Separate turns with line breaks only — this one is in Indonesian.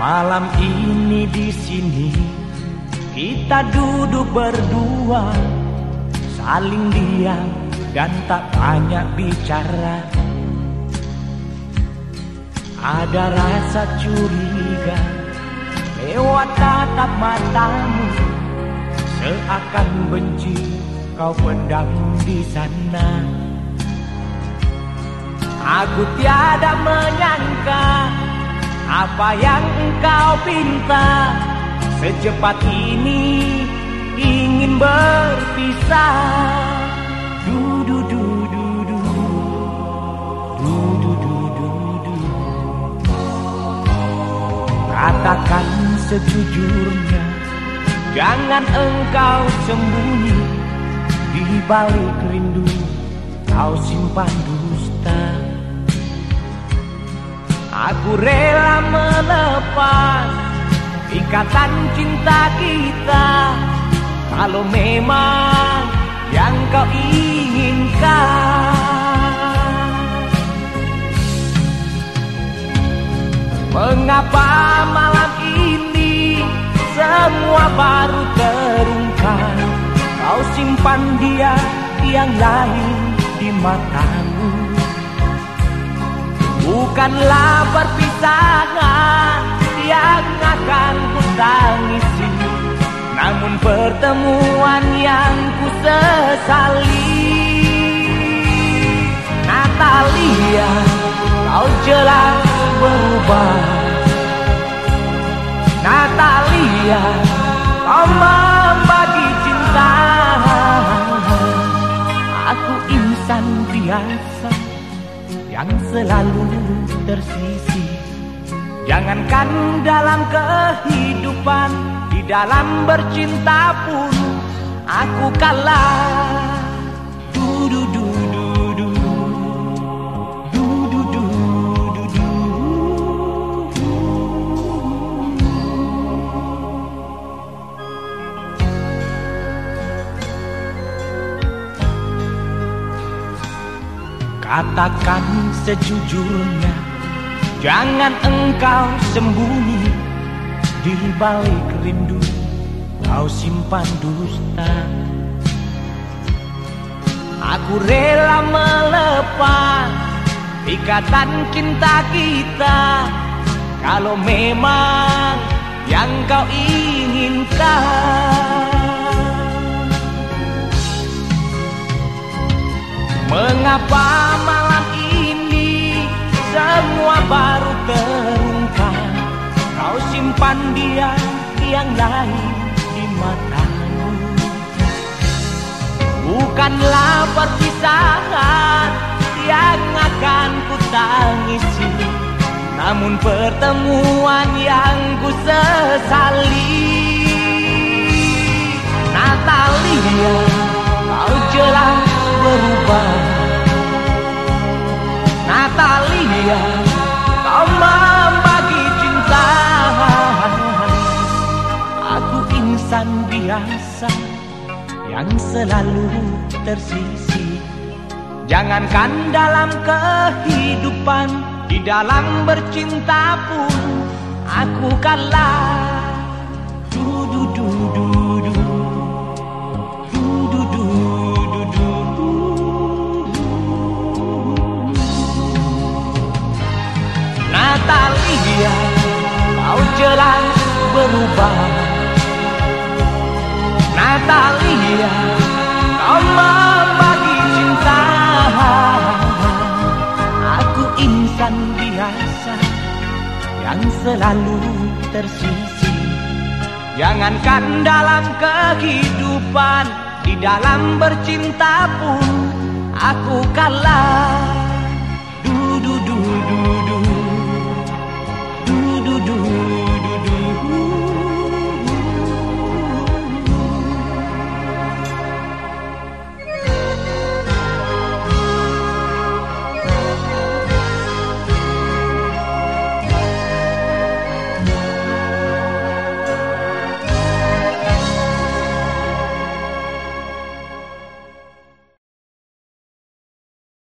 Malam ini di sini kita duduk berdua Saling diam dan tak banyak bicara. Ada rasa curiga lewat tatap matamu. Seakan benci kau pendam di sana. Aku tiada menyangka apa yang engkau pinta? Secepat ini ingin berpisah. Du du du du du. Du du du du Katakan sejujurnya Jangan engkau sembunyi. Di balik rindu kau simpan dusta. Aku rela melepas ikatan cinta kita. Kalau memang yang kau inginkan. Mengapa malam ini semua baru terungkap? Kau simpan dia yang lain di matamu Bukanlah perpisahan yang akan ku tangisi Namun pertemuan yang ku sesali. Natalia, kau jelas berubah. Natalia, kau membagi cinta. Aku insan biasa yang selalu tersisi. Jangankan dalam kehidupan Di dalam bercinta pun Aku kalah Katakan sejujurnya Jangan engkau sembunyi Di balik rindu Kau simpan dusta. Aku rela melepas Ikatan cinta kita. Kalau memang yang kau inginkan semua baru terungkap Kau simpan dia yang lain di matamu. Bukanlah perpisahan yang akan ku tangisi Namun pertemuan yang ku sesali Natalia, kau jelas berubah. Natalia biasa Yang selalu tersisi. Jangankan dalam kehidupan Di dalam bercinta pun Aku kalah. Natalia, kau jelas berubah Kau membagi cinta Aku insan biasa yang selalu tersisi Jangankan dalam kehidupan Di dalam bercinta pun Aku kalah